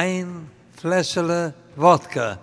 ein Fläschele Wodka.